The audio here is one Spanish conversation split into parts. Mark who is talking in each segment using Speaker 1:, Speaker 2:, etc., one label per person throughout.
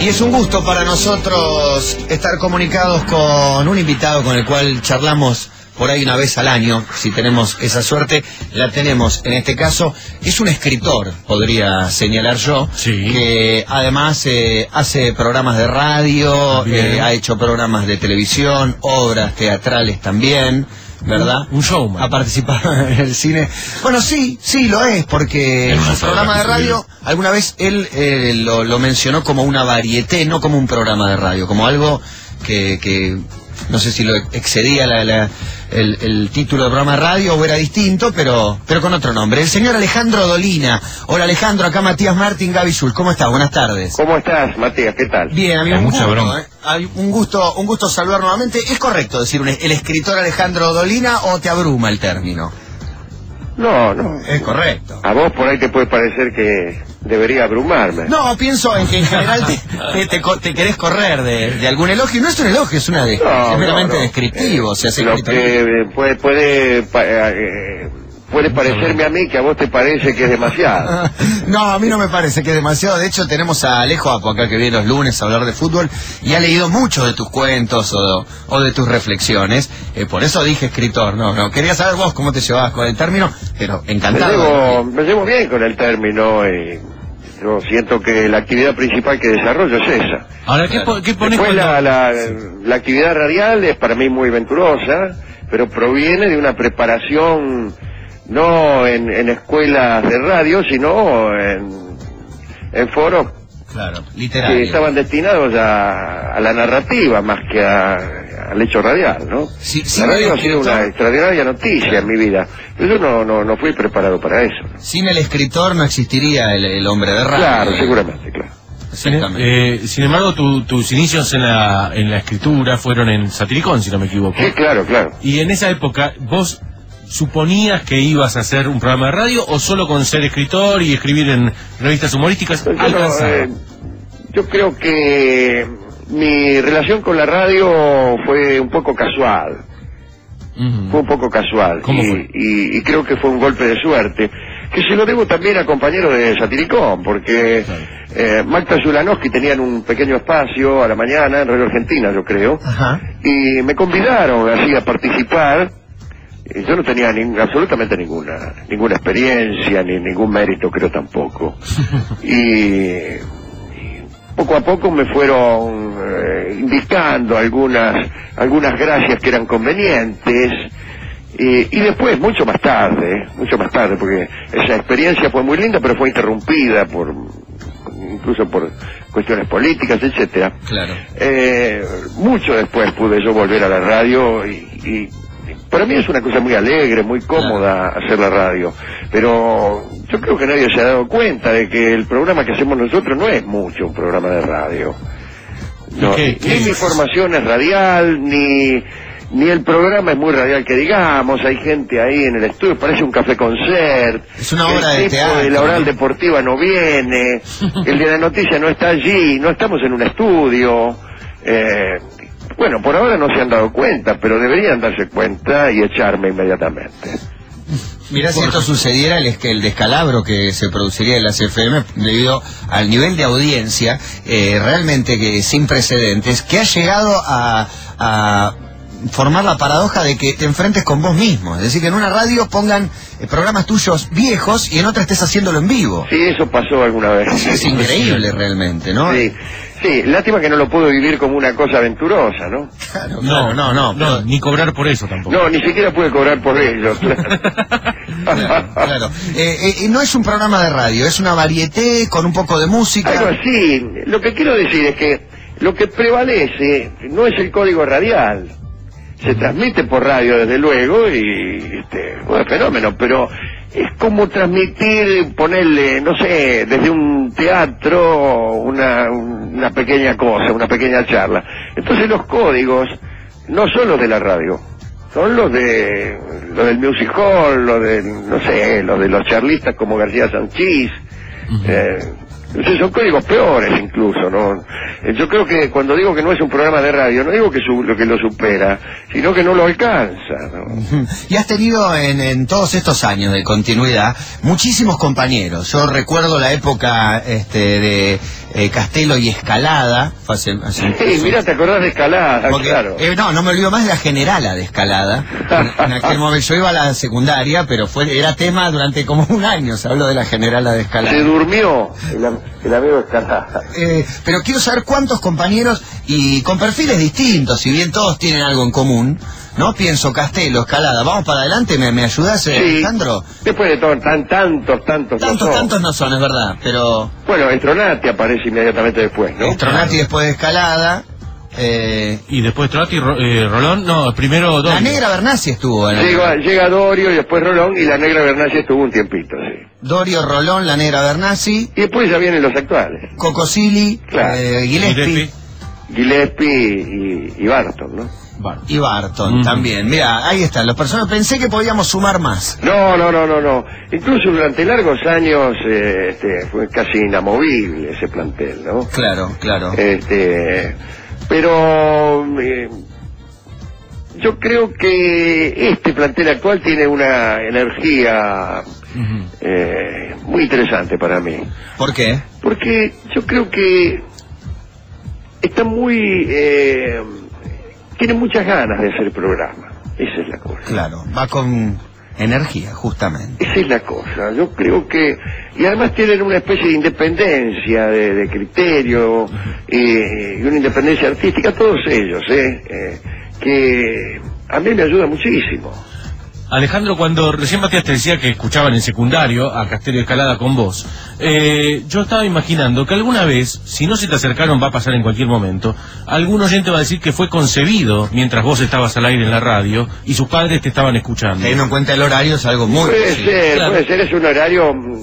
Speaker 1: Y es un gusto para nosotros estar comunicados con un invitado con el cual charlamos por ahí una vez al año, si tenemos esa suerte, la tenemos. En este caso, es un escritor, podría señalar yo,
Speaker 2: Sí.
Speaker 1: que además eh, hace programas de radio, eh, ha hecho programas de televisión, obras teatrales también. ¿Verdad?
Speaker 2: Un showman.
Speaker 1: Ha participado en el cine. Bueno, sí, sí, lo es, porque en su
Speaker 2: más
Speaker 1: programa de radio, alguna vez él eh, lo, lo mencionó como una varieté, no como un programa de radio, como algo que, que no sé si lo excedía la- la- el, el título de programa de radio o era distinto, pero, pero con otro nombre. El señor Alejandro Dolina. Hola Alejandro, acá Matías Martín Gaby Schul. ¿Cómo estás? Buenas tardes.
Speaker 3: ¿Cómo estás, Matías? ¿Qué tal?
Speaker 1: Bien, amigo,
Speaker 2: Con mucha
Speaker 1: gusto. ¿eh? Hay un gusto, un gusto saludar nuevamente. ¿Es correcto decir un- el escritor Alejandro Dolina o te abruma el término?
Speaker 3: No, no.
Speaker 1: Es correcto.
Speaker 3: A vos por ahí te puede parecer que debería abrumarme.
Speaker 1: No, pienso en que en general te, te, te querés correr de, de algún elogio. No es un elogio, es una de,
Speaker 3: No,
Speaker 1: es meramente
Speaker 3: no, no.
Speaker 1: descriptivo. se hace
Speaker 3: Lo
Speaker 1: escritor.
Speaker 3: que eh, puede, puede, pa- eh, puede parecerme a mí que a vos te parece que es demasiado.
Speaker 1: No, a mí no me parece que es demasiado. De hecho, tenemos a Alejo Apo acá que viene los lunes a hablar de fútbol y ha leído mucho de tus cuentos o, o de tus reflexiones. Eh, por eso dije escritor. No, no. Quería saber vos cómo te llevabas con el término, pero
Speaker 3: Me
Speaker 1: encantado.
Speaker 3: llevo, me llevo bien con el término y yo siento que la actividad principal que desarrollo es esa.
Speaker 2: Ahora, ¿qué, po- qué pones
Speaker 3: Después
Speaker 2: cuando-
Speaker 3: la, la, la actividad radial es para mí muy venturosa, pero proviene de una preparación no en, en escuelas de radio, sino en, en foros
Speaker 1: Claro,
Speaker 3: que estaban destinados a, a la narrativa más que a- al hecho radial, ¿no?
Speaker 1: Sí, sí,
Speaker 3: la radio ha sido una extraordinaria noticia en mi vida, pero yo no, no, no fui preparado para eso.
Speaker 1: Sin el escritor no existiría el, el hombre de radio.
Speaker 3: Claro, seguramente, claro.
Speaker 2: Sin,
Speaker 1: Exactamente.
Speaker 2: eh, sin embargo, tu- tus inicios en la, en la escritura fueron en Satiricón, si no me equivoco.
Speaker 3: Sí, claro, claro.
Speaker 2: Y en esa época, ¿vos suponías que ibas a hacer un programa de radio o solo con ser escritor y escribir en revistas humorísticas
Speaker 3: Yo, no, eh, yo creo que mi relación con la radio fue un poco casual, fue un poco casual.
Speaker 2: ¿Cómo
Speaker 3: y,
Speaker 2: fue?
Speaker 3: y- y creo que fue un golpe de suerte, que se lo debo también a compañeros de Satiricón, porque
Speaker 2: Claro.
Speaker 3: eh, Magda Zulanowski tenían un pequeño espacio a la mañana en Radio Argentina, yo creo, y me convidaron así a participar. Yo no tenía nin- absolutamente ninguna ninguna experiencia ni ningún mérito, creo tampoco. y, y poco a poco me fueron eh, indicando algunas algunas gracias que eran convenientes. Y, y después, mucho más tarde, mucho más tarde, porque esa experiencia fue muy linda, pero fue interrumpida por incluso por cuestiones políticas, etcétera.
Speaker 1: Claro.
Speaker 3: Eh, mucho después pude yo volver a la radio y, y para mí es una cosa muy alegre, muy cómoda hacer la radio. Pero yo creo que nadie se ha dado cuenta de que el programa que hacemos nosotros no es mucho un programa de radio. No,
Speaker 2: ¿Y qué- qué
Speaker 3: ni mi formación es radial, ni, ni el programa es muy radial que digamos. Hay gente ahí en el estudio, parece un café concert.
Speaker 1: Es una obra
Speaker 3: el
Speaker 1: de
Speaker 3: tipo
Speaker 1: teatro,
Speaker 3: de la oral
Speaker 1: ¿no?
Speaker 3: deportiva no viene, el de la noticia no está allí, no estamos en un estudio. Eh, bueno, por ahora no se han dado cuenta, pero deberían darse cuenta y echarme inmediatamente.
Speaker 1: Mirá si esto sucediera, el, es que el descalabro que se produciría en las FM debido al nivel de audiencia eh, realmente que sin precedentes, que ha llegado a, a formar la paradoja de que te enfrentes con vos mismo. Es decir, que en una radio pongan eh, programas tuyos viejos y en otra estés haciéndolo en vivo.
Speaker 3: Sí, eso pasó alguna vez.
Speaker 1: Es increíble realmente, ¿no?
Speaker 3: Sí, sí, lástima que no lo puedo vivir como una cosa aventurosa, ¿no?
Speaker 1: Claro, no, no, no.
Speaker 2: No, ni cobrar por eso tampoco.
Speaker 3: No, ni siquiera pude cobrar por ello.
Speaker 1: Claro, claro. Eh, eh, no es un programa de radio, es una varieté con un poco de música.
Speaker 3: Algo así. Lo que quiero decir es que lo que prevalece no es el código radial. Se transmite por radio, desde luego, y este, bueno, fenómeno, pero es como transmitir, ponerle, no sé, desde un teatro, una, una pequeña cosa, una pequeña charla. Entonces los códigos no son los de la radio, son los de los del music hall, los de, no sé, los de los charlistas como García Sanchís, eh, son códigos peores incluso, ¿no? Eh, Yo creo que cuando digo que no es un programa de radio, no digo que su- lo que lo supera, sino que no lo alcanza, ¿no?
Speaker 1: Y has tenido en, en todos estos años de continuidad muchísimos compañeros. Yo recuerdo la época este, de eh, Castelo y Escalada. fue hace- hace un-
Speaker 3: Sí, mira, te acordás de escalada,
Speaker 1: Porque,
Speaker 3: claro.
Speaker 1: eh, no, no me olvido más de la generala de escalada. En, en aquel momento yo iba a la secundaria, pero fue era tema durante como un año. Se habló de la generala de
Speaker 3: Se
Speaker 1: escalada.
Speaker 3: durmió el, am- el amigo escalada.
Speaker 1: Eh, pero quiero saber cuántos compañeros y con perfiles distintos, si bien todos tienen algo en común, ¿no? Pienso Castelo, Escalada. Vamos para adelante, ¿me, me ayudas, eh,
Speaker 3: Sí,
Speaker 1: Alejandro?
Speaker 3: después de todo, tan, tantos, tantos,
Speaker 1: Tantos,
Speaker 3: no
Speaker 1: tantos no son, es verdad, pero
Speaker 3: Bueno, Estronati aparece inmediatamente después, ¿no?
Speaker 1: Stronati después de Escalada. Eh,
Speaker 2: Y después Trotti, Ro- eh, Rolón, no, primero
Speaker 1: la
Speaker 2: Dorio.
Speaker 1: negra Bernasi estuvo en el-
Speaker 3: Llega, llega Dorio y después Rolón y la negra Bernasi estuvo un tiempito, sí.
Speaker 1: Dorio Rolón, la negra Bernasi,
Speaker 3: Y después ya vienen los actuales.
Speaker 1: Cocosili,
Speaker 3: Claro.
Speaker 1: eh, Gillespie
Speaker 2: Gillespie.
Speaker 3: Gillespie y, y Barton, ¿no?
Speaker 2: Bueno.
Speaker 1: y Barton también. Mira, ahí están los personajes. Pensé que podíamos sumar más.
Speaker 3: No, no, no, no, no. Incluso durante largos años eh, este, fue casi inamovible ese plantel, ¿no?
Speaker 1: Claro, claro.
Speaker 3: Este, pero eh, yo creo que este plantel actual tiene una energía eh, muy interesante para mí.
Speaker 1: ¿Por qué?
Speaker 3: Porque yo creo que está muy... Eh, tiene muchas ganas de hacer programa. Esa es la cosa.
Speaker 1: Claro, va con energía, justamente.
Speaker 3: Esa es la cosa. Yo creo que... Y además tienen una especie de independencia de, de criterio y una independencia artística, todos ellos, ¿eh? Eh, que a mí me ayuda muchísimo.
Speaker 2: Alejandro, cuando recién Matías te decía que escuchaban en secundario a Castelio Escalada con vos, eh, yo estaba imaginando que alguna vez, si no se te acercaron, va a pasar en cualquier momento, algún oyente va a decir que fue concebido mientras vos estabas al aire en la radio y sus padres te estaban escuchando.
Speaker 1: Teniendo en cuenta el horario es algo muy
Speaker 3: puede
Speaker 1: posible.
Speaker 3: ser,
Speaker 2: claro.
Speaker 3: puede ser, es un horario mm,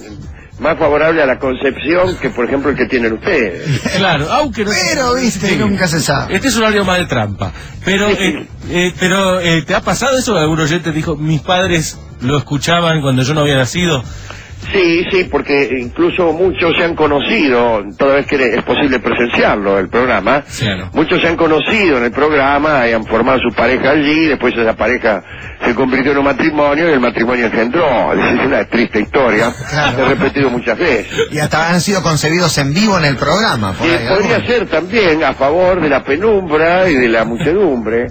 Speaker 3: más favorable a la concepción que, por ejemplo, el que tienen ustedes.
Speaker 2: Claro, aunque no...
Speaker 1: Pero, viste,
Speaker 2: Sí.
Speaker 1: nunca se sabe.
Speaker 2: Este es un horario más de trampa. Pero, eh, eh, pero eh, ¿te ha pasado eso? Algún oyente dijo, mis padres lo escuchaban cuando yo no había nacido.
Speaker 3: Sí, sí, porque incluso muchos se han conocido, toda vez que es posible presenciarlo, el programa, muchos se han conocido en el programa y han formado su pareja allí, después esa pareja se convirtió en un matrimonio y el matrimonio engendró. Es una triste historia,
Speaker 1: Claro.
Speaker 3: se ha repetido muchas veces.
Speaker 1: Y hasta han sido concebidos en vivo en el programa. por ahí
Speaker 3: podría ser también a favor de la penumbra y de la muchedumbre.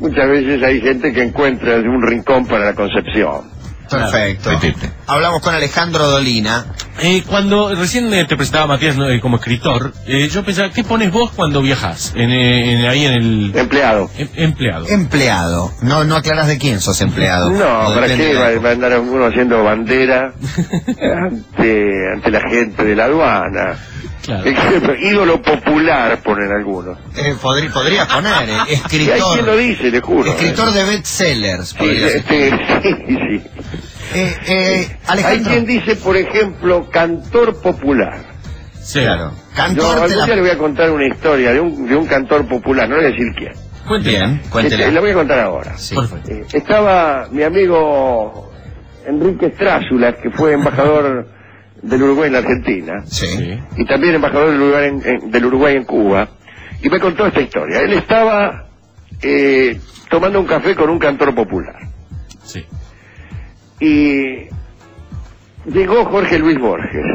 Speaker 3: Muchas veces hay gente que encuentra un rincón para la concepción.
Speaker 1: Perfecto.
Speaker 2: Claro.
Speaker 1: Hablamos con Alejandro Dolina.
Speaker 2: Eh, cuando recién eh, te presentaba Matías ¿no? eh, como escritor, eh, yo pensaba, ¿qué pones vos cuando viajas? En, eh, en- ahí en el...
Speaker 3: Empleado.
Speaker 2: em- empleado.
Speaker 1: Empleado. No, no aclaras de quién sos empleado.
Speaker 3: No, ¿para qué va, a andar uno haciendo bandera ante, ante la gente de la aduana?
Speaker 2: Claro.
Speaker 3: Ejemplo, ídolo popular, ponen algunos.
Speaker 1: Eh, podrí- podrías poner, eh,
Speaker 3: Y
Speaker 1: escritor.
Speaker 3: quien lo dice, le juro.
Speaker 1: Escritor de bestsellers.
Speaker 3: Sí,
Speaker 1: podría
Speaker 3: este, sí, sí.
Speaker 1: Eh, eh,
Speaker 3: Hay quien dice, por ejemplo, cantor popular.
Speaker 2: Sí.
Speaker 1: Claro.
Speaker 3: Yo
Speaker 1: Cantor de
Speaker 3: algún
Speaker 1: la...
Speaker 3: día le voy a contar una historia de un, de un cantor popular, no voy a decir quién.
Speaker 2: Cuéntela.
Speaker 1: Bien,
Speaker 3: Este,
Speaker 1: cuéntela.
Speaker 3: la voy a contar ahora.
Speaker 1: Sí.
Speaker 3: Eh, estaba mi amigo Enrique Strázula, que fue embajador del Uruguay en la Argentina,
Speaker 1: Sí.
Speaker 2: Sí.
Speaker 3: y también embajador del Uruguay en, en- del Uruguay en Cuba, y me contó esta historia. Él estaba eh, tomando un café con un cantor popular,
Speaker 2: Sí.
Speaker 3: Y llegó Jorge Luis Borges.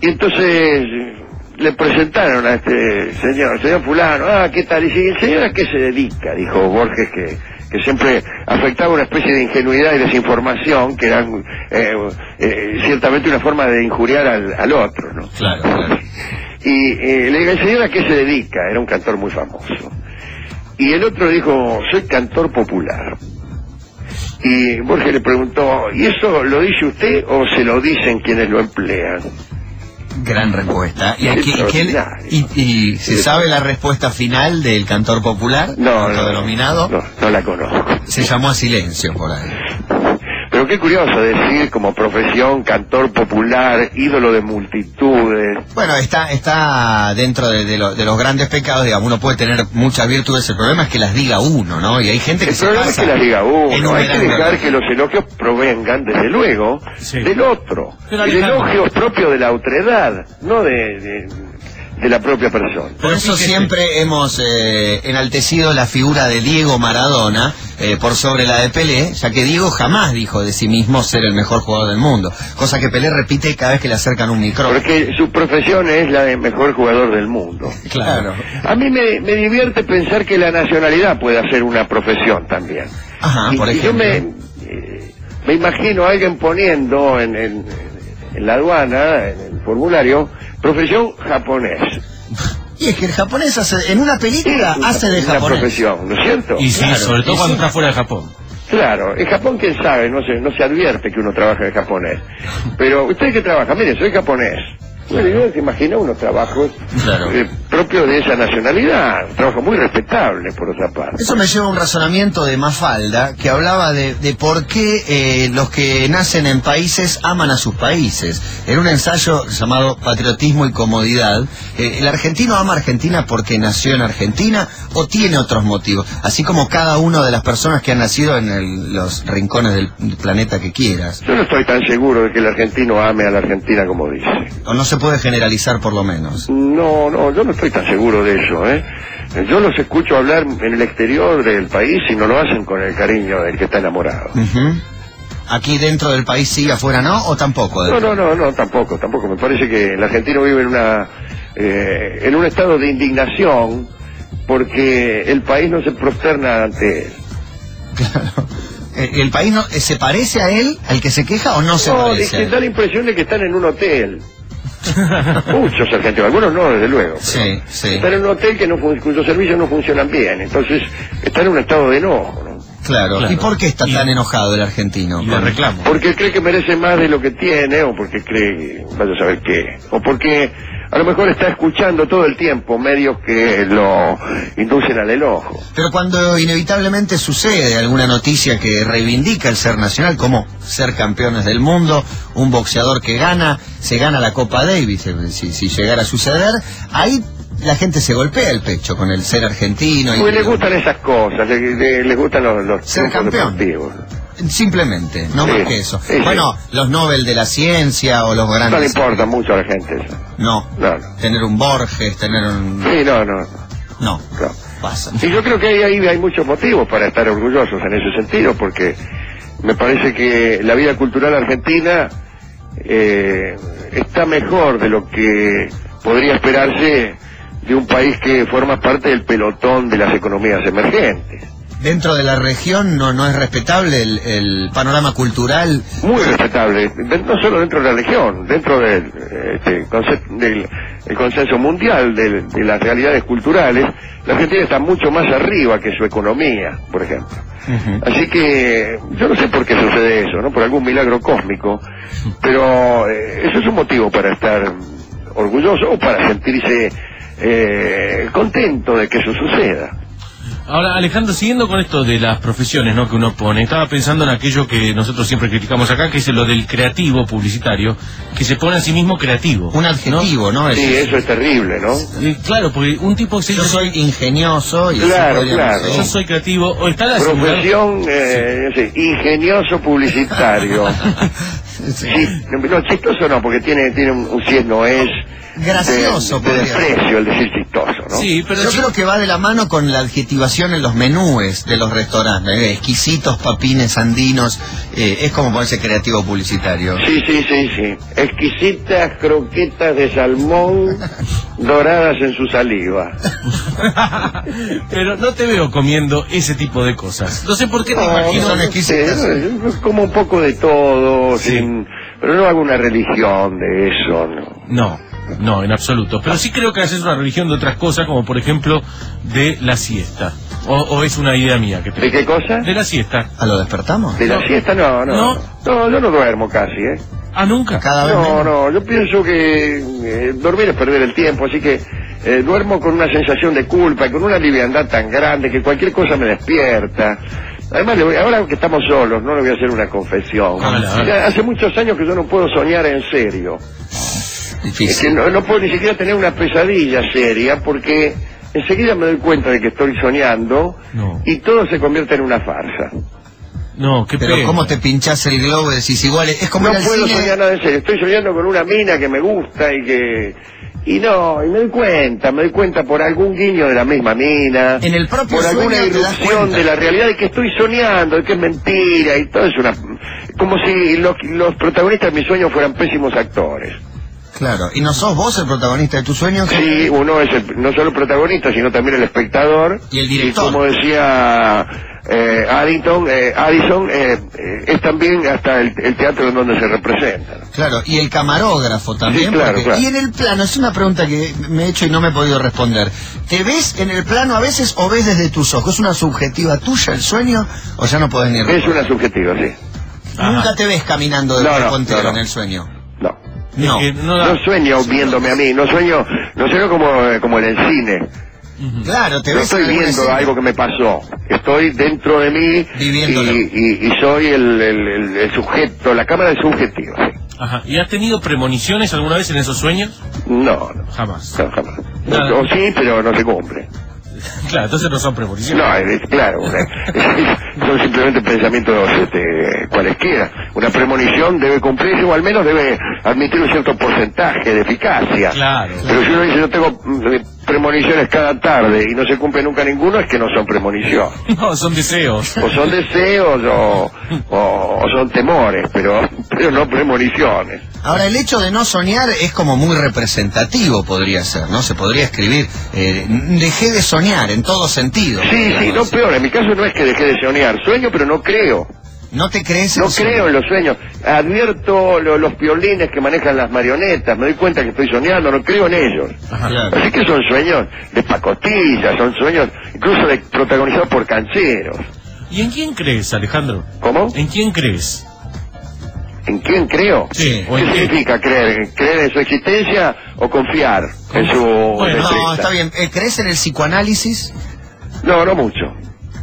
Speaker 3: Y entonces le presentaron a este señor, señor fulano, ah, ¿qué tal? Y dice, ¿y el señor a qué se dedica? Dijo Borges que, que siempre afectaba una especie de ingenuidad y desinformación que eran eh, eh, ciertamente una forma de injuriar al, al otro, ¿no?
Speaker 1: Claro, claro.
Speaker 3: Y eh, le digo, ¿el señor a qué se dedica? Era un cantor muy famoso. Y el otro dijo, soy cantor popular. Y Borges le preguntó, ¿y eso lo dice usted o se lo dicen quienes lo emplean?
Speaker 1: Gran respuesta. ¿Y, aquí,
Speaker 3: Extraordinario.
Speaker 1: y- y se sabe la respuesta final del cantor popular?
Speaker 3: No, no,
Speaker 1: Autodenominado.
Speaker 3: no, no la conozco.
Speaker 1: Se llamó a silencio por ahí.
Speaker 3: Pero qué curioso decir como profesión cantor popular, ídolo de multitudes.
Speaker 1: Bueno, está está dentro de, de lo- de los grandes pecados, digamos, uno puede tener muchas virtudes, el problema es que las diga uno, ¿no? Y hay gente que
Speaker 3: El
Speaker 1: se
Speaker 3: problema es
Speaker 1: pasa
Speaker 3: que las diga uno, hay que dejar que los elogios provengan, desde luego,
Speaker 2: Sí.
Speaker 3: del otro.
Speaker 2: Pero
Speaker 3: el
Speaker 2: Alejandro-
Speaker 3: elogio es propio de la otredad, no de, de, de la propia persona.
Speaker 1: Por eso siempre hemos eh, enaltecido la figura de Diego Maradona eh, por sobre la de Pelé, ya que Diego jamás dijo de sí mismo ser el mejor jugador del mundo, cosa que Pelé repite cada vez que le acercan un micrófono.
Speaker 3: Porque su profesión es la de mejor jugador del mundo.
Speaker 1: Claro.
Speaker 3: A mí me, me divierte pensar que la nacionalidad puede ser una profesión también.
Speaker 1: Ajá,
Speaker 3: y,
Speaker 1: por
Speaker 3: y yo
Speaker 1: ejemplo.
Speaker 3: me, eh, me imagino a alguien poniendo en, en- en la aduana, en el formulario, profesión japonés.
Speaker 1: Y es que el japonés hace, en una película
Speaker 3: una-
Speaker 1: hace de
Speaker 3: una
Speaker 1: japonés.
Speaker 3: profesión, ¿no es cierto?
Speaker 2: Y sí,
Speaker 1: Claro,
Speaker 2: sobre todo cuando
Speaker 1: sí.
Speaker 2: está fuera de Japón.
Speaker 3: Claro, en Japón quién sabe, no se, no se advierte que uno trabaja en japonés. Pero usted que trabaja, mire, soy japonés. Bueno, se imagina unos trabajos
Speaker 1: Claro.
Speaker 3: eh, propios de esa nacionalidad, un trabajo muy respetable por otra parte.
Speaker 1: Eso me lleva a un razonamiento de Mafalda que hablaba de, de por qué eh, los que nacen en países aman a sus países. En un ensayo llamado Patriotismo y Comodidad, eh, ¿el argentino ama a Argentina porque nació en Argentina o tiene otros motivos? Así como cada una de las personas que han nacido en el- los rincones del planeta que quieras.
Speaker 3: Yo no estoy tan seguro de que el argentino ame a la Argentina como dice.
Speaker 1: O no se puede generalizar por lo menos.
Speaker 3: No, no, yo no estoy tan seguro de eso, ¿eh? Yo los escucho hablar en el exterior del país y no lo hacen con el cariño del que está enamorado.
Speaker 1: Aquí dentro del país sí, afuera no, o tampoco.
Speaker 3: No, no, no, no, tampoco, tampoco. Me parece que el argentino vive en una, eh, en un estado de indignación porque el país no se prosterna ante él.
Speaker 1: Claro. Eh, ¿El país no, se parece a él, al que se queja, o no se
Speaker 3: No,
Speaker 1: parece? él?
Speaker 3: da la impresión de que están en un hotel. Muchos argentinos, algunos no, desde luego. pero
Speaker 1: Sí, sí.
Speaker 3: Están en un hotel que no, cuyos servicios no funcionan bien, entonces están en un estado de enojo, ¿no?
Speaker 1: Claro.
Speaker 2: Claro.
Speaker 1: ¿Y por qué está
Speaker 2: Y-
Speaker 1: tan enojado el argentino? Con-
Speaker 2: reclamo.
Speaker 3: Porque cree que merece más de lo que tiene, o porque cree, vaya a saber qué, o porque a lo mejor está escuchando todo el tiempo medios que lo inducen al enojo.
Speaker 1: Pero cuando inevitablemente sucede alguna noticia que reivindica el ser nacional, como ser campeones del mundo, un boxeador que gana, se gana la Copa Davis, eh, si, si llegara a suceder, ahí la gente se golpea el pecho con el ser argentino. y-
Speaker 3: Pues les gustan esas cosas, le- le- les gustan los, los
Speaker 1: Ser campeón.
Speaker 3: deportivos.
Speaker 1: Simplemente, no
Speaker 3: Sí,
Speaker 1: más que eso.
Speaker 3: sí, sí.
Speaker 1: Bueno, los Nobel de la ciencia o los
Speaker 3: No le
Speaker 1: grandes...
Speaker 3: importa mucho a la gente eso.
Speaker 1: No,
Speaker 3: No, no.
Speaker 1: tener un Borges, tener un...
Speaker 3: Sí, no, no.
Speaker 1: No,
Speaker 3: no.
Speaker 1: pasa.
Speaker 3: Y yo creo que ahí, ahí hay muchos motivos para estar orgullosos en ese sentido, porque me parece que la vida cultural argentina eh, está mejor de lo que podría esperarse de un país que forma parte del pelotón de las economías emergentes.
Speaker 1: Dentro de la región no, no es respetable el, el panorama cultural.
Speaker 3: Muy respetable, no solo dentro de la región, dentro del, este, del el consenso mundial de, de las realidades culturales, la Argentina está mucho más arriba que su economía, por ejemplo. Así que yo no sé por qué sucede eso, ¿no? Por algún milagro cósmico, pero eh, eso es un motivo para estar orgulloso o para sentirse eh, contento de que eso suceda.
Speaker 2: Ahora, Alejandro, siguiendo con esto de las profesiones ¿no? que uno pone, estaba pensando en aquello que nosotros siempre criticamos acá, que es lo del creativo publicitario, que se pone a sí mismo creativo.
Speaker 1: Un adjetivo, ¿no?
Speaker 3: Sí,
Speaker 1: Es-
Speaker 3: eso es terrible, ¿no?
Speaker 2: Eh, claro, porque un tipo que se
Speaker 1: Yo
Speaker 2: dice,
Speaker 1: soy ingenioso y
Speaker 3: Claro, claro.
Speaker 2: yo soy creativo, o está la singular-
Speaker 3: Profesión, eh, ingenioso publicitario.
Speaker 1: Sí.
Speaker 3: Sí, no, chistoso no, porque tiene, tiene un, un si es no es.
Speaker 1: Gracioso,
Speaker 3: De, de
Speaker 1: podría.
Speaker 3: desprecio el decir chistoso, ¿no?
Speaker 2: Sí, pero
Speaker 1: Yo
Speaker 2: sí-
Speaker 1: creo que va de la mano con la adjetivación en los menúes de los restaurantes. eh, exquisitos papines andinos. eh, es como ponerse creativo publicitario.
Speaker 3: Sí, sí, sí, sí. Exquisitas croquetas de salmón doradas en su saliva.
Speaker 2: pero no te veo comiendo ese tipo de cosas. No sé por qué te imagino.
Speaker 1: son
Speaker 3: no
Speaker 1: exquisitas.
Speaker 3: sé, como un poco de todo, sin, pero no hago una religión de eso, ¿no?
Speaker 2: No, no, en absoluto. Pero sí creo que haces una religión de otras cosas, como por ejemplo de la siesta. O, o es una idea mía que te...
Speaker 3: ¿De qué cosa?
Speaker 2: De la siesta.
Speaker 1: ¿A lo despertamos?
Speaker 3: ¿De la
Speaker 2: No.
Speaker 3: siesta? No, no,
Speaker 2: No.
Speaker 3: no. yo no duermo casi, ¿eh?
Speaker 2: Ah, nunca.
Speaker 1: Cada vez
Speaker 3: No,
Speaker 1: menos.
Speaker 3: no, yo pienso que eh, dormir es perder el tiempo, así que eh, duermo con una sensación de culpa y con una liviandad tan grande que cualquier cosa me despierta. Además, le voy- ahora que estamos solos, no le voy a hacer una confesión. Ya Hace muchos años que yo no puedo soñar en serio. Es que
Speaker 1: Difícil.
Speaker 3: no, no puedo ni siquiera tener una pesadilla seria porque enseguida me doy cuenta de que estoy soñando
Speaker 2: No.
Speaker 3: y todo se convierte en una farsa.
Speaker 2: No, qué
Speaker 1: Pero
Speaker 2: pena.
Speaker 1: ¿cómo te pinchás el globo y decís igual? Es como
Speaker 3: No
Speaker 1: ir al
Speaker 3: puedo
Speaker 1: cine-
Speaker 3: soñar nada en serio. Estoy soñando con una mina que me gusta y que... Y no, y me doy cuenta, me doy cuenta por algún guiño de la misma mina.
Speaker 1: En el propio
Speaker 3: Por alguna irrupción
Speaker 1: cuenta.
Speaker 3: de la realidad de que estoy soñando, de que es mentira y todo es una... Como si los, los protagonistas de mis sueños fueran pésimos actores.
Speaker 1: Claro, ¿y no sos vos el protagonista de tus sueños?
Speaker 3: Sí, uno es el- no solo el protagonista, sino también el espectador.
Speaker 1: Y el director.
Speaker 3: como decía eh, Addington, eh, Addison, eh, eh, es también hasta el, el teatro en donde se representa.
Speaker 1: Claro, y el camarógrafo también.
Speaker 3: Sí, claro,
Speaker 1: porque-
Speaker 3: claro.
Speaker 1: Y en el plano, es una pregunta que me he hecho y no me he podido responder. ¿Te ves en el plano a veces o ves desde tus ojos? ¿Es una subjetiva tuya el sueño o ya no podés ni
Speaker 3: Es
Speaker 1: recordar?
Speaker 3: una subjetiva, sí.
Speaker 2: Ajá.
Speaker 1: Nunca te ves caminando
Speaker 3: No,
Speaker 1: entero
Speaker 3: no, no.
Speaker 1: en el sueño.
Speaker 3: No.
Speaker 1: No.
Speaker 2: Es que no da-
Speaker 3: No sueño viéndome a mí, no sueño, no sueño como, eh, como en el cine.
Speaker 1: Claro, te
Speaker 3: No
Speaker 1: ves
Speaker 3: estoy viendo
Speaker 1: escena.
Speaker 3: algo que me pasó. Estoy dentro de mí y,
Speaker 1: Viviéndolo.
Speaker 3: y- y soy el, el- el- el sujeto, la cámara es subjetiva. sí.
Speaker 2: Ajá. ¿Y has tenido premoniciones alguna vez en esos sueños?
Speaker 3: No, no,
Speaker 2: Jamás.
Speaker 3: no, jamás. O sí, pero no se cumple.
Speaker 2: Claro, entonces no son premoniciones.
Speaker 3: No, es, claro, una- son simplemente pensamientos este, cualesquiera. Una premonición debe cumplirse o al menos debe admitir un cierto porcentaje de eficacia.
Speaker 2: Claro.
Speaker 3: Pero si uno dice yo tengo mm, premoniciones cada tarde y no se cumple nunca ninguno, es que no son premoniciones.
Speaker 2: No, son deseos.
Speaker 3: O son deseos o, o- o son temores, pero, pero no premoniciones.
Speaker 1: Ahora, el hecho de no soñar es como muy representativo, podría ser, ¿no? Se podría escribir, eh, dejé de soñar en todo sentido.
Speaker 3: Sí, sí, no peor. En mi caso no es que dejé de soñar. Sueño, pero no creo.
Speaker 1: ¿No te crees en
Speaker 3: No creo en los sueños. Advierto lo- los violines que manejan las marionetas. Me doy cuenta que estoy soñando. No creo en ellos.
Speaker 2: Ajá.
Speaker 1: Claro.
Speaker 3: Así que son sueños de pacotilla, son sueños incluso de, protagonizados por cancheros.
Speaker 2: ¿Y en quién crees, Alejandro?
Speaker 3: ¿Cómo?
Speaker 2: ¿En quién crees?
Speaker 3: ¿En quién creo?
Speaker 2: Sí,
Speaker 3: ¿Qué
Speaker 2: en qué.
Speaker 3: significa creer? ¿Creer en su existencia o confiar en su
Speaker 2: Bueno,
Speaker 1: No, está bien. Eh, ¿Crees en el psicoanálisis?
Speaker 3: No, no mucho.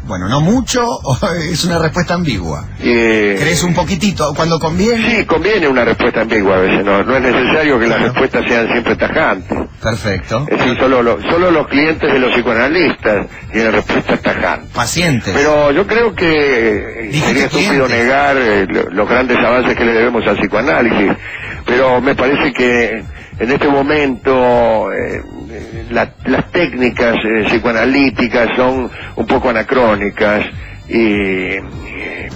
Speaker 1: Bueno, no mucho, es una respuesta ambigua.
Speaker 3: Eh,
Speaker 1: ¿Crees un poquitito cuando conviene?
Speaker 3: Sí, conviene una respuesta ambigua a veces. No, no es necesario que las respuestas sean siempre tajantes.
Speaker 1: Perfecto.
Speaker 3: Es decir, solo, lo- solo los clientes de los psicoanalistas tienen respuestas tajantes.
Speaker 1: Paciente.
Speaker 3: Pero yo creo que
Speaker 1: Dijiste
Speaker 3: sería estúpido negar eh, lo- los grandes avances que le debemos al psicoanálisis. Pero me parece que en este momento eh, eh, la- las técnicas eh, psicoanalíticas son un poco anacrónicas y eh,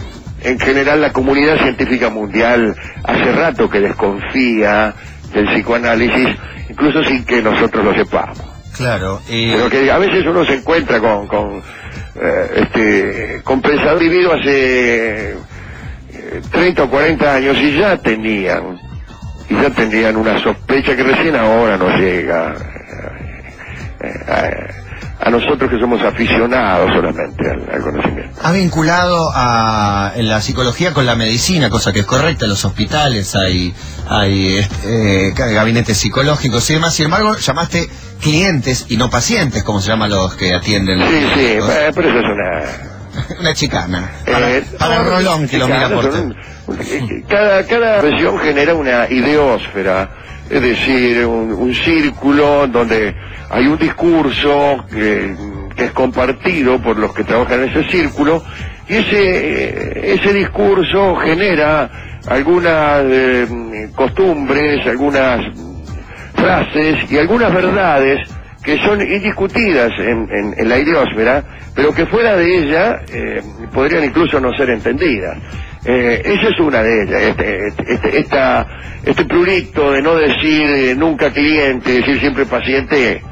Speaker 3: en general la comunidad científica mundial hace rato que desconfía del psicoanálisis, incluso sin que nosotros lo sepamos.
Speaker 1: Claro. eh,
Speaker 3: Pero que a veces uno se encuentra con, con eh, este, con pensador vivido hace eh, 30 o 40 años y ya tenían, y ya tenían una sospecha que recién ahora nos llega a, a nosotros que somos aficionados solamente al, al conocimiento.
Speaker 1: Has vinculado a en la psicología con la medicina, cosa que es correcta. En los hospitales hay, hay este, eh, gabinetes psicológicos y demás. Sin embargo, llamaste clientes y no pacientes, como se llaman los que atienden. los
Speaker 3: Sí, sí, eh, pero eso es una...
Speaker 1: Una chicana. Para,
Speaker 3: Eh,
Speaker 1: para
Speaker 3: no,
Speaker 1: Rolón, que lo mira por
Speaker 3: un- un- cada, cada región genera una ideósfera, es decir, un, círculo donde hay un discurso que, es compartido por los que trabajan en ese círculo y ese, ese discurso genera algunas eh, costumbres, algunas frases y algunas verdades que son indiscutidas en la ideósfera, pero que fuera de ella eh, podrían incluso no ser entendidas. Eh, esa es una de ellas, este, este, este, esta- este prurito de no decir nunca cliente, decir siempre paciente,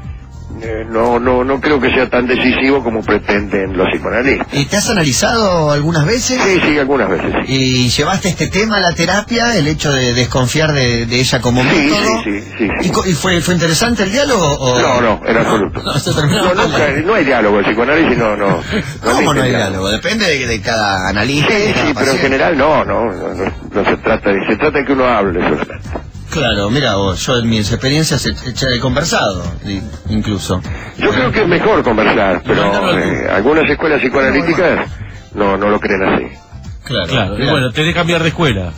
Speaker 3: eh, no, no, no creo que sea tan decisivo como pretenden los psicoanalistas.
Speaker 1: ¿Y te has analizado algunas veces?
Speaker 3: Sí, sí, algunas veces sí.
Speaker 1: ¿Y llevaste este tema a la terapia, el hecho de desconfiar de, de ella como
Speaker 3: Sí,
Speaker 1: método?
Speaker 3: sí, sí, sí,
Speaker 1: ¿Y,
Speaker 3: sí.
Speaker 1: y fue, fue interesante el diálogo? O...
Speaker 3: No, no, en absoluto.
Speaker 1: No, se
Speaker 3: No, nunca, no hay diálogo, el psicoanálisis no, no.
Speaker 1: ¿Cómo no hay diálogo? Depende de, de cada analista.
Speaker 3: Sí, sí, pero en general no, no, no, no, no se trata de, se trata de que uno hable solamente.
Speaker 1: Claro, mira, vos, yo en mis experiencias he, conversado, i- incluso.
Speaker 3: Yo creo que es mejor conversar, pero eh, algunas escuelas psicoanalíticas no, no lo creen así.
Speaker 1: Claro.
Speaker 2: Claro, y bueno, tenés que cambiar de escuela.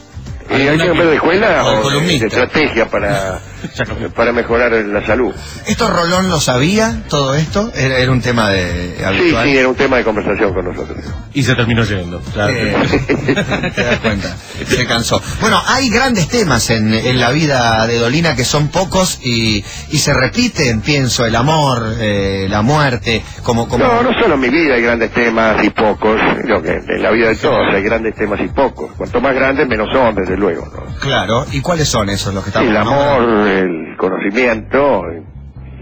Speaker 3: Y hay que cambiar de escuela
Speaker 1: o de
Speaker 3: o de, estrategia para. para mejorar la salud.
Speaker 1: ¿Esto Rolón lo sabía, todo esto? ¿Era, era un tema de
Speaker 3: Sí,
Speaker 1: habitual?
Speaker 3: sí, era un tema de conversación con nosotros.
Speaker 2: Y se terminó yendo. Claro.
Speaker 1: Eh, te das cuenta, se cansó. Bueno, hay grandes temas en, en la vida de Dolina que son pocos y, y se repiten, pienso, el amor, eh, la muerte, como... como...
Speaker 3: No, no solo en mi vida hay grandes temas y pocos, que en la vida de todos hay grandes temas y pocos. Cuanto más grandes, menos son, desde luego. ¿no?
Speaker 1: Claro, ¿y cuáles son esos los que
Speaker 3: Sí,
Speaker 1: estamos
Speaker 3: el amor? El conocimiento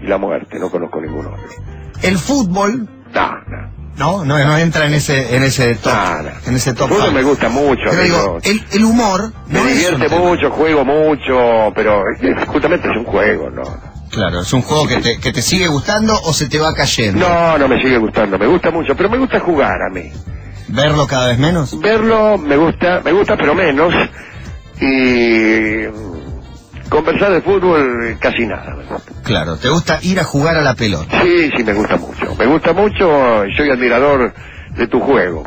Speaker 3: y la muerte, no conozco ninguno otro.
Speaker 1: El fútbol,
Speaker 3: No, no.
Speaker 1: ¿no? No, no entra en ese, en ese top.
Speaker 3: No, no.
Speaker 1: En ese top
Speaker 3: El fútbol me gusta mucho,
Speaker 1: Pero digo, el, el humor...
Speaker 3: Me
Speaker 1: no es un
Speaker 3: divierte
Speaker 1: tema.
Speaker 3: mucho, juego mucho, pero justamente es un juego, ¿no?
Speaker 1: Claro, es un juego que te, que te sigue gustando o se te va cayendo.
Speaker 3: No, no me sigue gustando, me gusta mucho, pero me gusta jugar a mí.
Speaker 1: ¿Verlo cada vez menos?
Speaker 3: Verlo me gusta, me gusta pero menos, y conversar de fútbol casi nada.
Speaker 1: Claro, te gusta ir a jugar a la pelota.
Speaker 3: Sí, sí, me gusta mucho. Me gusta mucho, y soy admirador de tu juego.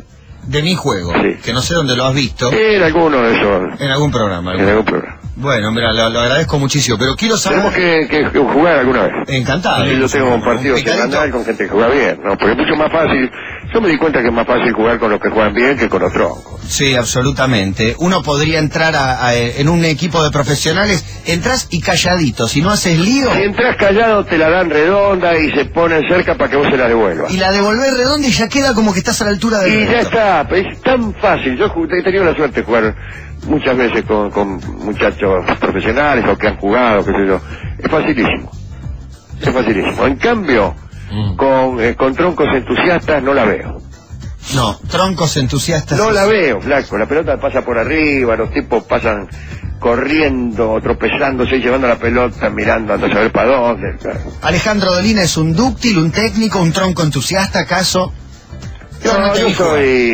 Speaker 1: De mi juego,
Speaker 3: Sí.
Speaker 1: que no sé dónde lo has visto,
Speaker 3: En alguno de esos,
Speaker 1: en algún programa.
Speaker 3: en
Speaker 1: algún-
Speaker 3: algún programa.
Speaker 1: Bueno, mira, lo, lo agradezco muchísimo, pero quiero saber...
Speaker 3: Tenemos que, que- que jugar alguna vez.
Speaker 1: Encantado.
Speaker 3: Sí, yo tengo un partido semanal con gente que juega bien, ¿no? Porque es mucho más fácil. Yo me di cuenta que es más fácil jugar con los que juegan bien que con los troncos.
Speaker 1: Sí, absolutamente. Uno podría entrar a- a- en un equipo de profesionales, entras y calladito, si no haces lío,
Speaker 3: Si entras callado te la dan redonda y se ponen cerca para que vos se la devuelvas.
Speaker 1: y la devolvés redonda y ya queda como que estás a la altura del
Speaker 3: Y ya está, es tan fácil. Yo he tenido la suerte de jugar muchas veces con, con muchachos profesionales o que han jugado, qué sé yo. Es facilísimo. Es facilísimo. En cambio,
Speaker 2: Mm.
Speaker 3: con, eh, con troncos entusiastas no la veo.
Speaker 1: No, troncos entusiastas.
Speaker 3: No la veo, flaco. La pelota pasa por arriba, los tipos pasan corriendo, tropezándose y llevando la pelota, mirando, anda a saber para dónde. claro.
Speaker 1: Alejandro Dolina es un dúctil, un técnico, un tronco entusiasta, ¿acaso?
Speaker 3: No,
Speaker 1: Realmente
Speaker 3: yo
Speaker 1: dijo,
Speaker 3: soy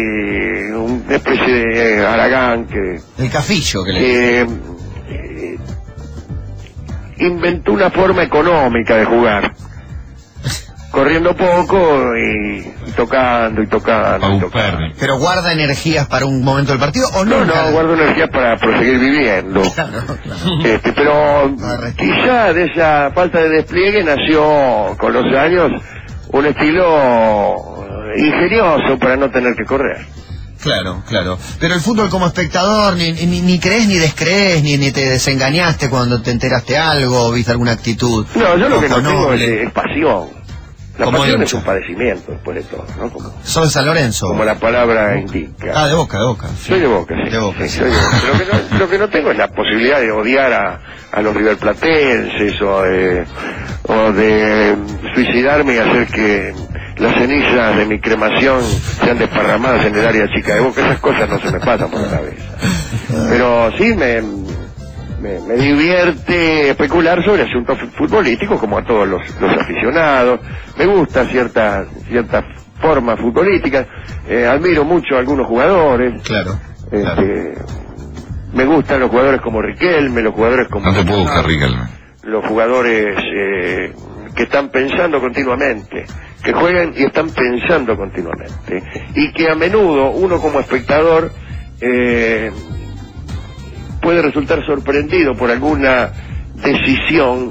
Speaker 3: una especie de Aragán que,
Speaker 1: El cafillo que le...
Speaker 3: eh, inventó una forma económica de jugar. Corriendo poco y, y tocando y tocando. y tocando.
Speaker 1: Pero guarda energías para un momento del partido o no.
Speaker 3: No, no, guardo energía para proseguir viviendo.
Speaker 1: Claro, claro.
Speaker 3: Este, pero quizá de esa falta de despliegue nació con los años un estilo eh, ingenioso para no tener que correr.
Speaker 1: Claro, claro. Pero el fútbol como espectador, ni, ni, ni crees ni descrees, ni, ni te desengañaste cuando te enteraste algo, o viste alguna actitud.
Speaker 3: No, yo lo que no tengo es pasión. La pasión es un padecimiento después de todo, ¿no? Como,
Speaker 1: Sos San Lorenzo.
Speaker 3: como la palabra indica.
Speaker 1: Ah, de boca, de boca. sí.
Speaker 3: Soy de Boca, sí.
Speaker 1: De Boca,
Speaker 3: Sí,
Speaker 1: sí.
Speaker 3: soy de Boca. Lo, que no, lo que no tengo es la posibilidad de odiar a, a los riverplatenses o de, o de suicidarme y hacer que las cenizas de mi cremación sean desparramadas en el área chica de Boca. Esas cosas no se me pasan por la cabeza. Pero sí me, me, me divierte especular sobre asuntos fu- futbolísticos como a todos los, los aficionados. Me gusta cierta, cierta forma futbolística. Eh, admiro mucho a algunos jugadores.
Speaker 1: Claro. claro.
Speaker 3: Este, me gustan los jugadores como Riquelme, los jugadores como
Speaker 4: No te puedo buscar, Riquelme.
Speaker 3: los jugadores eh, que están pensando continuamente, que juegan y están pensando continuamente, y que a menudo uno como espectador eh, puede resultar sorprendido por alguna decisión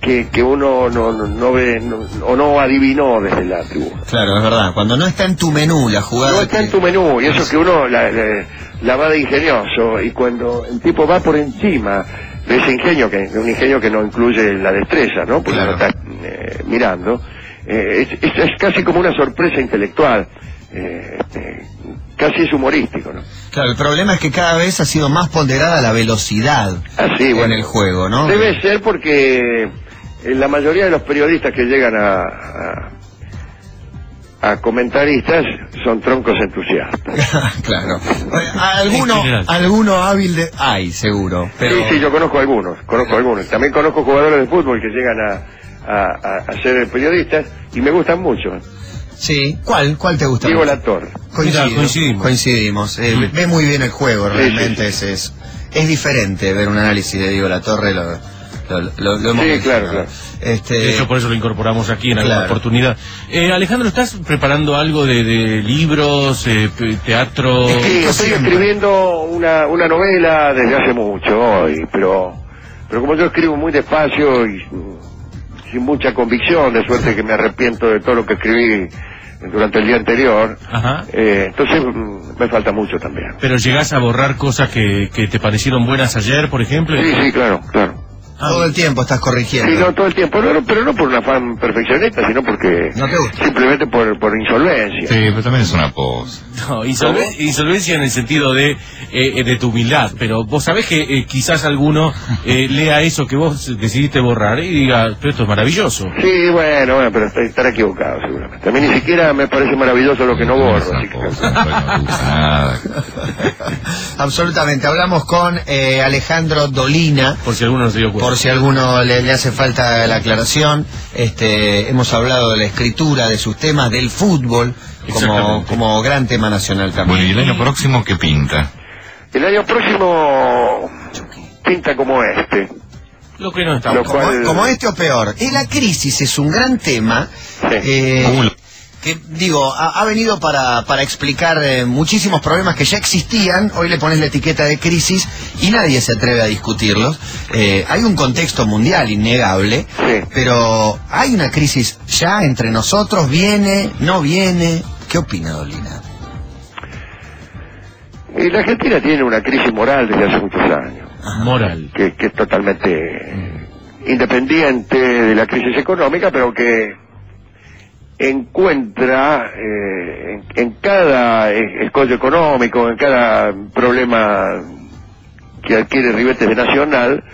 Speaker 3: que, que uno no, no, no ve no- o no adivinó desde la tribuna.
Speaker 1: Claro, es verdad. Cuando no está en tu menú la jugada.
Speaker 3: No está
Speaker 1: que-
Speaker 3: en tu menú, y eso que uno la, la- la va de ingenioso, y cuando el tipo va por encima de ese ingenio, que un ingenio que no incluye la destreza, ¿no? Porque
Speaker 1: Claro.
Speaker 3: lo estás eh, mirando, eh, es, es- es casi como una sorpresa intelectual, eh, este, casi es humorístico, ¿no?
Speaker 1: Claro, el problema es que cada vez ha sido más ponderada la velocidad
Speaker 3: Ah, sí,
Speaker 1: en
Speaker 3: bueno.
Speaker 1: el juego, ¿no?
Speaker 3: Debe ser porque eh, la mayoría de los periodistas que llegan a, a, a comentaristas son troncos entusiastas.
Speaker 1: claro. Eh, Alguno, alguno hábil de... Hay, seguro. Pero...
Speaker 3: Sí, sí, yo conozco algunos, conozco algunos. También conozco jugadores de fútbol que llegan a, a, a- a ser periodistas y me gustan mucho.
Speaker 1: Sí. ¿Cuál? ¿Cuál te gusta?
Speaker 3: Diego.
Speaker 1: Coincido,
Speaker 2: Mira, coincidimos.
Speaker 1: Coincidimos. Eh,
Speaker 2: Mm.
Speaker 1: Ve muy bien el juego,
Speaker 3: Sí,
Speaker 1: realmente
Speaker 3: sí,
Speaker 1: Es, es es diferente ver un análisis de Diego Latorre. Lo, Lo, lo- lo hemos
Speaker 3: Sí, claro, claro.
Speaker 1: Este,
Speaker 2: De hecho, por eso lo incorporamos aquí en alguna
Speaker 1: Claro.
Speaker 2: oportunidad. Eh, Alejandro, ¿estás preparando algo de, de libros, eh, teatro?
Speaker 3: Sí,
Speaker 1: Esto
Speaker 3: estoy
Speaker 1: siempre.
Speaker 3: escribiendo una, una novela desde hace mucho hoy, pero, pero como yo escribo muy despacio y sin mucha convicción, de suerte que me arrepiento de todo lo que escribí durante el día anterior,
Speaker 2: Ajá.
Speaker 3: eh, entonces mm, me falta mucho también.
Speaker 2: Pero llegás a borrar cosas que, que te parecieron buenas ayer, por ejemplo.
Speaker 3: Sí, sí, claro, claro.
Speaker 1: Todo el tiempo estás corrigiendo.
Speaker 3: Sí, no, todo el tiempo, no, no, pero no por un afán perfeccionista, sino porque
Speaker 1: No te gusta.
Speaker 3: simplemente por, por insolvencia.
Speaker 4: Sí, pero también es una pos.
Speaker 2: No, insolve- insolvencia en el sentido de, eh, de tu humildad, pero vos sabés que eh, quizás alguno eh, lea eso que vos decidiste borrar y diga, pero esto es maravilloso.
Speaker 3: Sí, bueno, bueno, pero est- estará equivocado seguramente. A mí ni siquiera me parece maravilloso lo que no borro. así que-
Speaker 4: pos, no nada.
Speaker 1: Absolutamente. Hablamos con eh, Alejandro Dolina.
Speaker 2: Por si alguno no se dio cuenta.
Speaker 1: Por si alguno le, le hace falta la aclaración, este, hemos hablado de la escritura, de sus temas, del fútbol, como, como gran tema nacional
Speaker 4: Bueno,
Speaker 1: también.
Speaker 4: ¿y el año próximo qué pinta?
Speaker 3: El año próximo pinta como este.
Speaker 2: Lo que no está
Speaker 1: como,
Speaker 3: cual-
Speaker 1: como este o peor. Y la crisis es un gran tema.
Speaker 3: Sí.
Speaker 1: eh,
Speaker 4: ¿Cómo lo-
Speaker 1: que digo, ha, ha venido para, para explicar eh, muchísimos problemas que ya existían, hoy le pones la etiqueta de crisis y nadie se atreve a discutirlos. Eh, hay un contexto mundial innegable,
Speaker 3: Sí.
Speaker 1: pero hay una crisis ya entre nosotros, viene, no viene. ¿Qué opina Dolina?
Speaker 3: Y la Argentina tiene una crisis moral desde hace muchos años,
Speaker 2: moral.
Speaker 3: que, que es totalmente independiente de la crisis económica, pero que encuentra eh, en, en cada escollo económico, en cada problema que adquiere ribetes de nacional,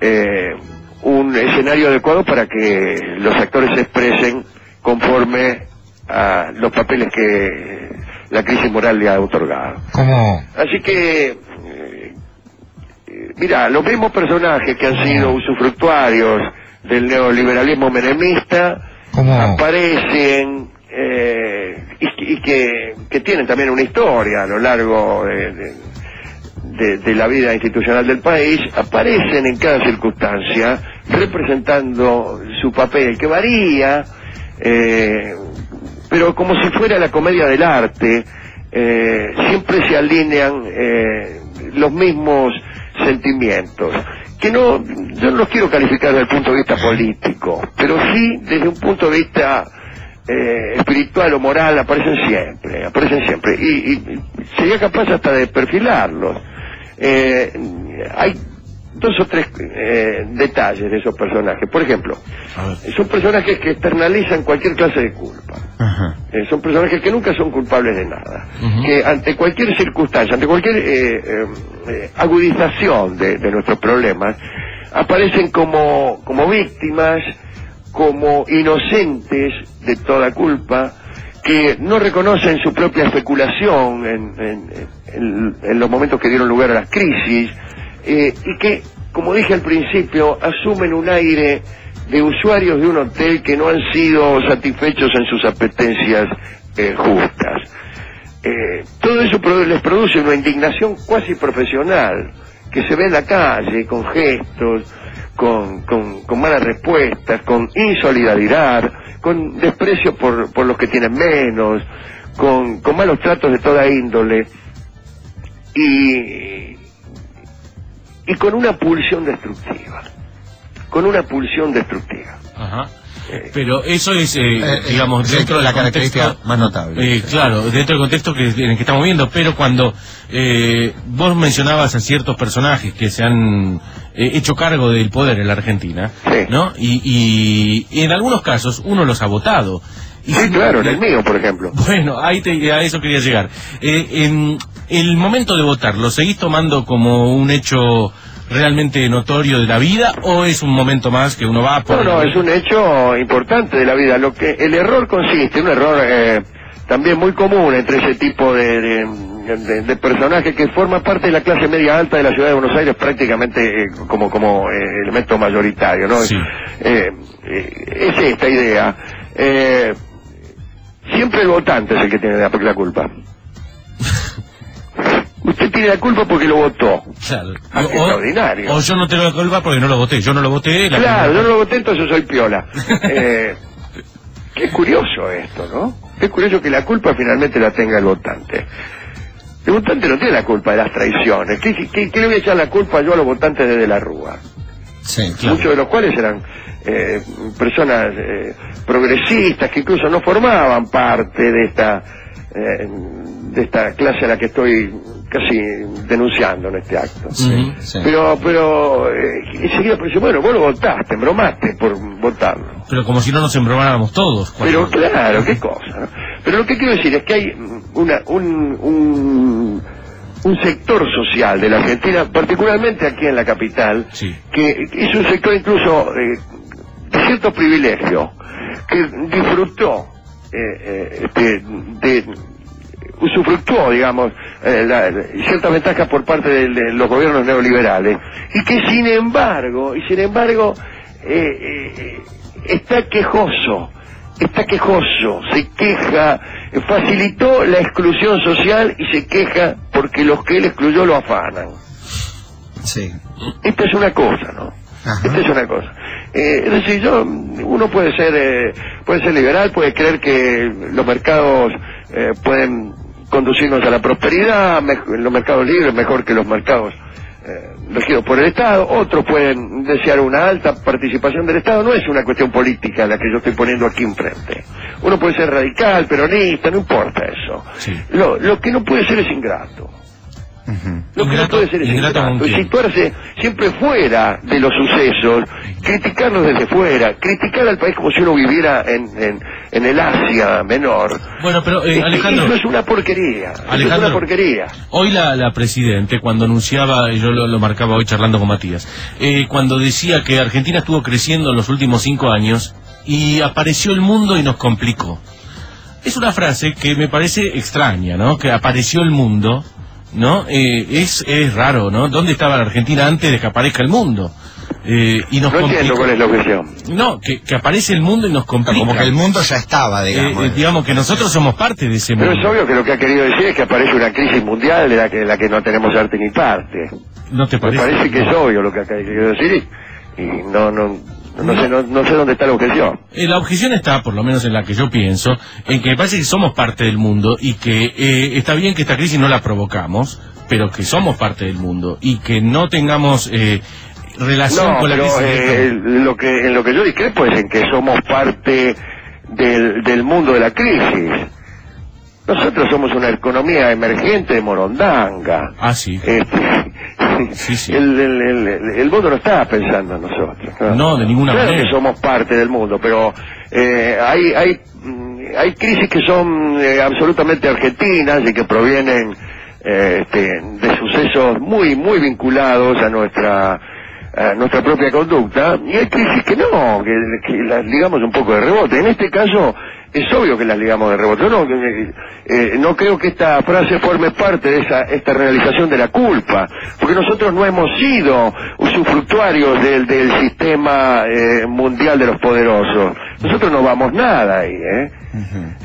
Speaker 3: eh, un escenario adecuado para que los actores se expresen conforme a los papeles que la crisis moral le ha otorgado.
Speaker 4: ¿Cómo?
Speaker 3: Así que, eh, mira, los mismos personajes que han sido usufructuarios del neoliberalismo menemista Aparecen eh, y, que, que tienen también una historia a lo largo de- de la vida institucional del país, aparecen en cada circunstancia representando su papel, que varía, eh, pero como si fuera la comedia del arte, eh, siempre se alinean eh, los mismos sentimientos, que no, yo no los quiero calificar desde el punto de vista político, pero sí desde un punto de vista eh, espiritual o moral aparecen siempre, aparecen siempre, y, y sería capaz hasta de perfilarlos. Eh, hay dos o tres eh, detalles de esos personajes. Por ejemplo, son personajes que externalizan cualquier clase de culpa. Eh, son personajes que nunca son culpables de nada. Que ante cualquier circunstancia, ante cualquier eh, eh, eh, agudización de, de nuestros problemas, aparecen como, como víctimas, como inocentes de toda culpa, que no reconocen su propia especulación en, en- en- en los momentos que dieron lugar a las crisis, eh, y que, como dije al principio, asumen un aire de usuarios de un hotel que no han sido satisfechos en sus apetencias eh, justas. Eh, todo eso les produce una indignación cuasi profesional que se ve en la calle con gestos, con, con- con malas respuestas, con insolidaridad, con desprecio por, por los que tienen menos, con, con malos tratos de toda índole y, y con una pulsión destructiva, con una pulsión destructiva.
Speaker 2: Ajá. Pero eso es, eh,
Speaker 1: Eh,
Speaker 2: digamos,
Speaker 1: es
Speaker 2: dentro
Speaker 1: la
Speaker 2: del
Speaker 1: característica
Speaker 2: contexto,
Speaker 1: más notable.
Speaker 2: eh, claro, dentro del contexto que, en el que estamos viendo, pero cuando eh, vos mencionabas a ciertos personajes que se han eh, hecho cargo del poder en la Argentina,
Speaker 3: Sí.
Speaker 2: ¿no? Y, y- y en algunos casos uno los ha votado.
Speaker 3: Sí, claro, en el mío, por ejemplo.
Speaker 2: Bueno, ahí te- a eso quería llegar. Eh, en el momento de votar, ¿lo seguís tomando como un hecho realmente notorio de la vida o es un momento más que uno va por...
Speaker 3: No, no, es un hecho importante de la vida. Lo que el error consiste, un error eh, también muy común entre ese tipo de, de, de- de personajes que forma parte de la clase media alta de la ciudad de Buenos Aires prácticamente eh, como como eh, elemento mayoritario, ¿no?
Speaker 2: Sí.
Speaker 3: Eh, eh, es esta idea. Eh, siempre el votante es el que tiene la, la culpa. Usted tiene la culpa porque lo votó.
Speaker 2: Claro.
Speaker 3: Ah, qué extraordinario.
Speaker 2: o yo no tengo la culpa porque no lo voté. Yo no lo voté. la
Speaker 3: Claro, yo no lo voté, entonces soy piola. Eh, qué curioso esto, ¿no? Qué curioso que la culpa finalmente la tenga el votante. El votante no tiene la culpa de las traiciones. ¿Qué, qué- qué le voy a echar la culpa yo a los votantes de, de la Rúa?
Speaker 1: Sí.
Speaker 2: Claro.
Speaker 3: Muchos de los cuales eran eh, personas eh, progresistas que incluso no formaban parte de esta eh, de esta clase a la que estoy casi denunciando en este acto.
Speaker 1: Sí.
Speaker 3: Pero, pero, eh, enseguida pensé, bueno, vos lo votaste, bromaste por votarlo.
Speaker 2: Pero como si no nos embromáramos todos.
Speaker 3: Pero claro, qué cosa. ¿no? Pero lo que quiero decir es que hay una, un, un, un sector social de la Argentina, particularmente aquí en la capital,
Speaker 2: Sí.
Speaker 3: que es un sector incluso eh, de cierto privilegio, que disfrutó eh, eh, este, de usufructuó, digamos, eh, la- ciertas ventajas por parte de, de los gobiernos neoliberales y que sin embargo, y sin embargo, eh, está quejoso, está quejoso, se queja, facilitó la exclusión social y se queja porque los que él excluyó lo afanan.
Speaker 1: Sí.
Speaker 3: Esta es una cosa, ¿no?
Speaker 1: Ajá.
Speaker 3: Esta es una cosa. Eh, es decir, yo, uno puede ser, eh, puede ser liberal, puede creer que los mercados eh, pueden conducirnos a la prosperidad, los mercados libres mejor que los mercados regidos por el Estado, otros pueden desear una alta participación del Estado, no es una cuestión política la que yo estoy poniendo aquí enfrente. Uno puede ser radical, peronista, no importa eso.
Speaker 2: Sí.
Speaker 3: Lo, lo que no puede ser es ingrato. Lo que no puede ser es
Speaker 2: ingrato
Speaker 3: ingrato, situarse siempre fuera de los sucesos, criticarlos desde fuera, criticar al país como si uno viviera en, en, en el Asia menor.
Speaker 2: Bueno, pero eh,
Speaker 3: Es que
Speaker 2: Alejandro.
Speaker 3: Eso es una porquería. Eso es
Speaker 2: Alejandro.
Speaker 3: una porquería.
Speaker 2: Hoy la, la Presidente, cuando anunciaba, y yo lo, lo marcaba hoy charlando con Matías, eh, cuando decía que Argentina estuvo creciendo en los últimos cinco años y apareció el mundo y nos complicó. Es una frase que me parece extraña, ¿no? Que apareció el mundo, ¿no? Eh, es, es raro, ¿no? ¿Dónde estaba la Argentina antes de que aparezca el mundo? Eh, y nos
Speaker 3: No entiendo
Speaker 2: complicó.
Speaker 3: cuál es la objeción.
Speaker 2: No, que, que aparece el mundo y nos complica.
Speaker 1: Como que el mundo ya estaba,
Speaker 2: Eh,
Speaker 1: digamos.
Speaker 2: eh, digamos que nosotros somos parte de ese
Speaker 3: Pero
Speaker 2: mundo.
Speaker 3: es obvio que lo que ha querido decir es que aparece una crisis mundial de la que, de la que no tenemos arte ni parte.
Speaker 2: ¿No te
Speaker 3: Me
Speaker 2: parece?
Speaker 3: parece que es obvio lo que ha querido decir y, y no, no, no, sé, no, no sé dónde está la objeción.
Speaker 2: Eh, La objeción está, por lo menos en la que yo pienso, en que me parece que somos parte del mundo y que eh, está bien que esta crisis no la provocamos, pero que somos parte del mundo y que no tengamos eh, relación con la
Speaker 3: pero
Speaker 2: crisis.
Speaker 3: lo que, en lo que yo discrepo es en que somos parte del, del mundo de la crisis. Nosotros somos una economía emergente de Morondanga.
Speaker 2: Ah, sí.
Speaker 3: Este,
Speaker 2: Sí, sí.
Speaker 3: El, el- el- el mundo no está pensando en nosotros.
Speaker 2: No, de ninguna
Speaker 3: claro
Speaker 2: manera.
Speaker 3: que somos parte del mundo, pero eh, hay, hay, mm, hay crisis que son eh, absolutamente argentinas y que provienen eh, este, de sucesos muy, muy vinculados a nuestra a nuestra propia conducta y hay crisis que no, que, que las ligamos un poco de rebote. En este caso es obvio que las ligamos de rebote. Yo no, eh, eh, no creo que esta frase forme parte de esa, esta realización de la culpa, porque nosotros no hemos sido usufructuarios del, del sistema eh, mundial de los poderosos. Nosotros no vamos nada ahí, ¿eh?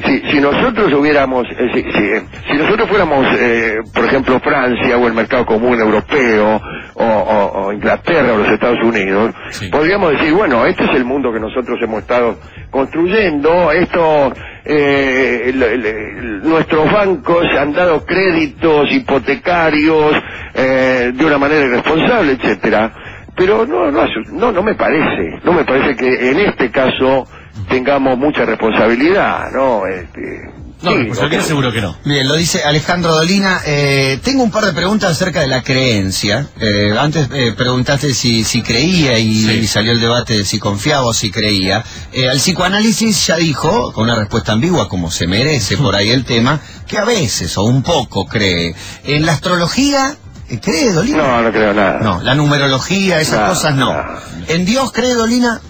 Speaker 3: Si, si nosotros hubiéramos, eh, si, si- si nosotros fuéramos, eh, por ejemplo, Francia o el mercado común europeo o, o- o Inglaterra o los Estados Unidos,
Speaker 2: Sí.
Speaker 3: podríamos decir, bueno, este es el mundo que nosotros hemos estado construyendo, esto, eh, el- el- el- nuestros bancos han dado créditos hipotecarios eh, de una manera irresponsable, etcétera. Pero no, no, no, no me parece, no me parece que en este caso tengamos mucha responsabilidad, ¿no? Este,
Speaker 2: No,
Speaker 3: sí,
Speaker 2: responsabilidad seguro que no.
Speaker 1: Bien, lo dice Alejandro Dolina. Eh, tengo un par de preguntas acerca de la creencia. Eh, antes eh, preguntaste si, si creía y,
Speaker 2: Sí.
Speaker 1: y salió el debate de si confiaba o si creía. Eh, al psicoanálisis ya dijo, con una respuesta ambigua como se merece por ahí el tema, que a veces o un poco cree. En la astrología, eh, ¿cree Dolina?
Speaker 3: No, no creo nada.
Speaker 1: No, la numerología, esas cosas no.
Speaker 3: no.
Speaker 1: ¿En Dios cree Dolina?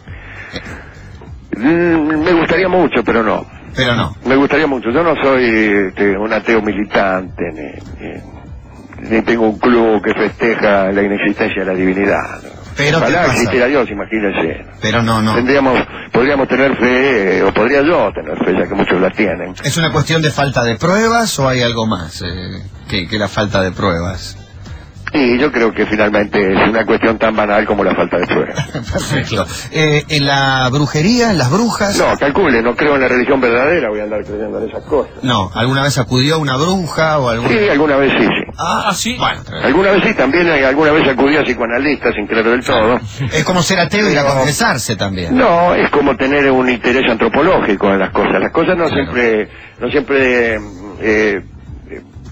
Speaker 3: Mm, me gustaría mucho, pero no.
Speaker 1: Pero no.
Speaker 3: Me gustaría mucho. Yo no soy este, un ateo militante, ni, ni- ni tengo un club que festeja la inexistencia de la divinidad. ¿no?
Speaker 1: Pero ¿qué
Speaker 3: Ojalá existiera Dios, imagínense.
Speaker 1: Pero no, no.
Speaker 3: Tendríamos, podríamos tener fe, o podría yo tener fe, ya que muchos la tienen.
Speaker 1: ¿Es una cuestión de falta de pruebas o hay algo más? Eh, que, que la falta de pruebas.
Speaker 3: Y yo creo que finalmente es una cuestión tan banal como la falta de pruebas.
Speaker 1: Perfecto. Eh, ¿En la brujería, en las brujas?
Speaker 3: No, calcule, no creo en la religión verdadera, voy a andar creyendo en esas cosas.
Speaker 1: No, ¿alguna vez acudió una bruja o algún...?
Speaker 3: Sí, alguna vez sí, sí.
Speaker 1: Ah,
Speaker 2: sí.
Speaker 1: Bueno,
Speaker 3: Alguna vez sí, también hay- alguna vez acudí a psicoanalistas sin creer del todo.
Speaker 1: es como ser ateo y ir a confesarse también.
Speaker 3: No, es como tener un interés antropológico en las cosas. Las cosas no
Speaker 1: Claro.
Speaker 3: siempre, no siempre eh, eh,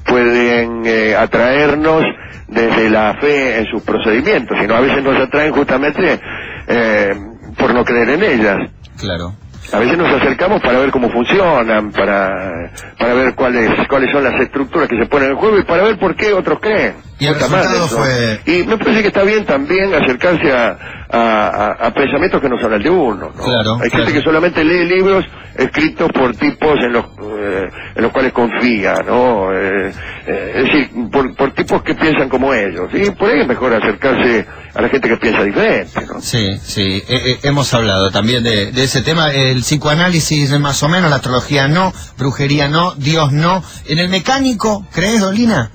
Speaker 3: pueden eh, atraernos desde la fe en sus procedimientos, sino a veces nos atraen justamente eh, por no creer en ellas.
Speaker 1: Claro.
Speaker 3: A veces nos acercamos para ver cómo funcionan, para, para ver cuáles, cuáles son las estructuras que se ponen en juego y para ver por qué otros creen.
Speaker 1: Y el resultado fue-
Speaker 3: Y me parece que está bien también acercarse a, a- a- a pensamientos que no son el de uno. ¿no?
Speaker 1: Claro,
Speaker 3: Hay
Speaker 1: claro.
Speaker 3: gente que solamente lee libros escritos por tipos en los, eh, en los cuales confía, ¿no? Eh, eh, es decir, por, por tipos que piensan como ellos. Y por ahí es mejor acercarse a la gente que piensa diferente, ¿no?
Speaker 1: Sí, sí, hemos hablado también de, de ese tema, el psicoanálisis más o menos, la astrología no, brujería no, Dios no. ¿En el mecánico, crees, Dolina?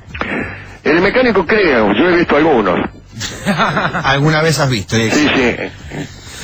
Speaker 3: El mecánico creo, yo he visto algunos.
Speaker 1: ¿Alguna vez has visto? Y-
Speaker 3: Sí, sí.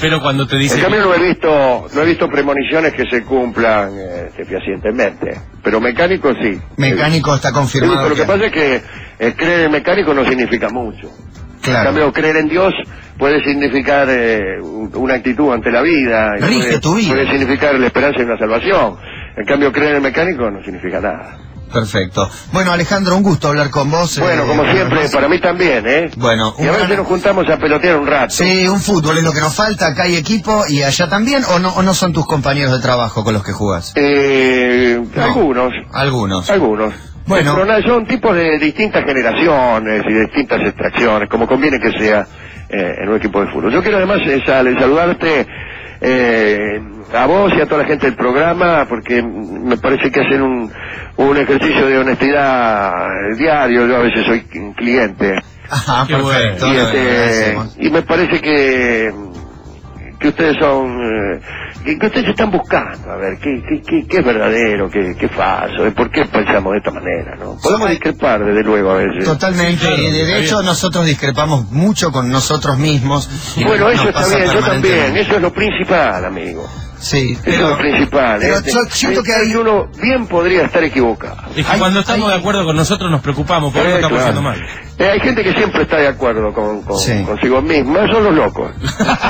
Speaker 2: Pero cuando te
Speaker 3: En
Speaker 2: dice...
Speaker 3: cambio no he visto, no he visto premoniciones que se cumplan eh, fehacientemente, pero mecánico sí.
Speaker 1: Mecánico está
Speaker 3: Sí,
Speaker 1: confirmado.
Speaker 3: pero lo que pasa es que eh, creer en mecánico no significa mucho. En
Speaker 1: Claro.
Speaker 3: cambio, creer en Dios puede significar eh, un- una actitud ante la vida. y
Speaker 1: Rige
Speaker 3: puede,
Speaker 1: tu vida.
Speaker 3: Puede significar la esperanza y una salvación. En cambio, creer en el mecánico no significa nada.
Speaker 1: Perfecto. Bueno, Alejandro, un gusto hablar con vos.
Speaker 3: Bueno,
Speaker 1: eh,
Speaker 3: como
Speaker 1: una
Speaker 3: siempre, para mí también, ¿eh?
Speaker 1: Bueno,
Speaker 3: Y a veces
Speaker 1: gran-
Speaker 3: nos juntamos a pelotear un rato.
Speaker 1: Sí, un fútbol es lo que nos falta. Acá hay equipo y allá también. ¿O no, o no son tus compañeros de trabajo con los que jugás?
Speaker 3: Eh,
Speaker 1: No.
Speaker 3: Algunos.
Speaker 1: Algunos.
Speaker 3: Algunos.
Speaker 1: Bueno.
Speaker 3: Pero son tipos de distintas generaciones y de distintas extracciones, como conviene que sea eh, en un equipo de fútbol. Yo quiero además eh, sal- saludarte eh, a vos y a toda la gente del programa, porque me parece que hacen un, un ejercicio de honestidad diario. Yo a veces soy cliente.
Speaker 1: Ajá, perfecto.
Speaker 3: y, este, y me parece que que ustedes son eh, que, que ustedes están buscando a ver qué, qué, qué, qué es verdadero qué, qué es falso por qué pensamos de esta manera no podemos discrepar desde luego a veces
Speaker 1: Totalmente.
Speaker 2: Sí, claro,
Speaker 1: y de hecho,
Speaker 2: bien.
Speaker 1: nosotros discrepamos mucho con nosotros mismos. y
Speaker 3: bueno eso está bien yo también eso es lo principal amigo
Speaker 1: Sí,
Speaker 3: eso es
Speaker 1: pero,
Speaker 3: lo principal
Speaker 1: pero
Speaker 3: ¿eh?
Speaker 1: yo siento que hay
Speaker 3: uno bien podría estar equivocado
Speaker 2: Es que
Speaker 1: Hay-
Speaker 2: cuando estamos
Speaker 1: hay-
Speaker 2: de acuerdo con nosotros nos preocupamos, por
Speaker 3: Eh,
Speaker 2: estamos
Speaker 3: claro.
Speaker 2: haciendo mal.
Speaker 3: Eh, hay gente que siempre está de acuerdo con, con-
Speaker 1: Sí.
Speaker 3: consigo misma son los locos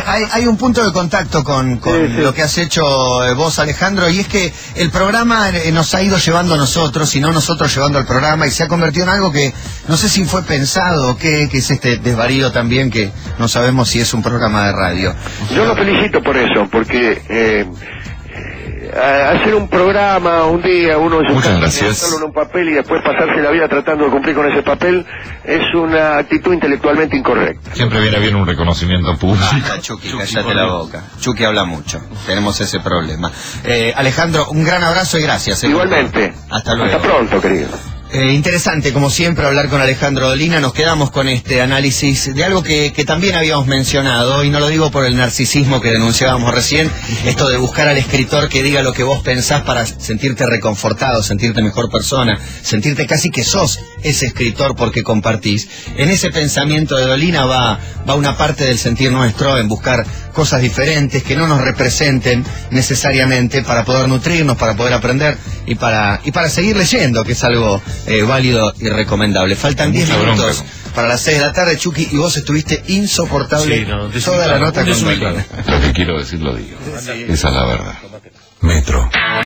Speaker 1: hay, hay un punto de contacto con, con
Speaker 3: Sí, sí.
Speaker 1: lo que has hecho eh, vos, Alejandro, y es que el programa eh, nos ha ido llevando a nosotros y no nosotros llevando al programa y se ha convertido en algo que no sé si fue pensado o qué, que es este desvarío también que no sabemos si es un programa de radio.
Speaker 3: Yo lo felicito por eso, porque eh, hacer un programa un día, uno
Speaker 4: gracias.
Speaker 3: anotarlo en un papel y después pasarse la vida tratando de cumplir con ese papel, es una actitud intelectualmente incorrecta.
Speaker 4: Siempre viene bien un reconocimiento público.
Speaker 1: Basta, Chucky, cállate la boca. Chucky habla mucho. Tenemos ese problema. Eh, Alejandro, un gran abrazo y gracias. eh,
Speaker 3: Igualmente.
Speaker 1: Hasta luego.
Speaker 3: Hasta pronto, querido.
Speaker 1: Eh, interesante, como siempre, hablar con Alejandro Dolina. Nos quedamos con este análisis de algo que, que también habíamos mencionado, y no lo digo por el narcisismo que denunciábamos recién, esto de buscar al escritor que diga lo que vos pensás para sentirte reconfortado, sentirte mejor persona, sentirte casi que sos ese escritor porque compartís. En ese pensamiento de Dolina va, va una parte del sentir nuestro en buscar cosas diferentes que no nos representen necesariamente para poder nutrirnos, para poder aprender y para, y para seguir leyendo, que es algo eh, válido y recomendable. Faltan 10
Speaker 4: Mucha bronca.
Speaker 1: minutos para las 6 de la tarde, Chucky, y vos estuviste insoportable
Speaker 2: Sí, no,
Speaker 1: toda la nota con.
Speaker 4: Lo que quiero decir lo digo. Esa es la verdad. Metro.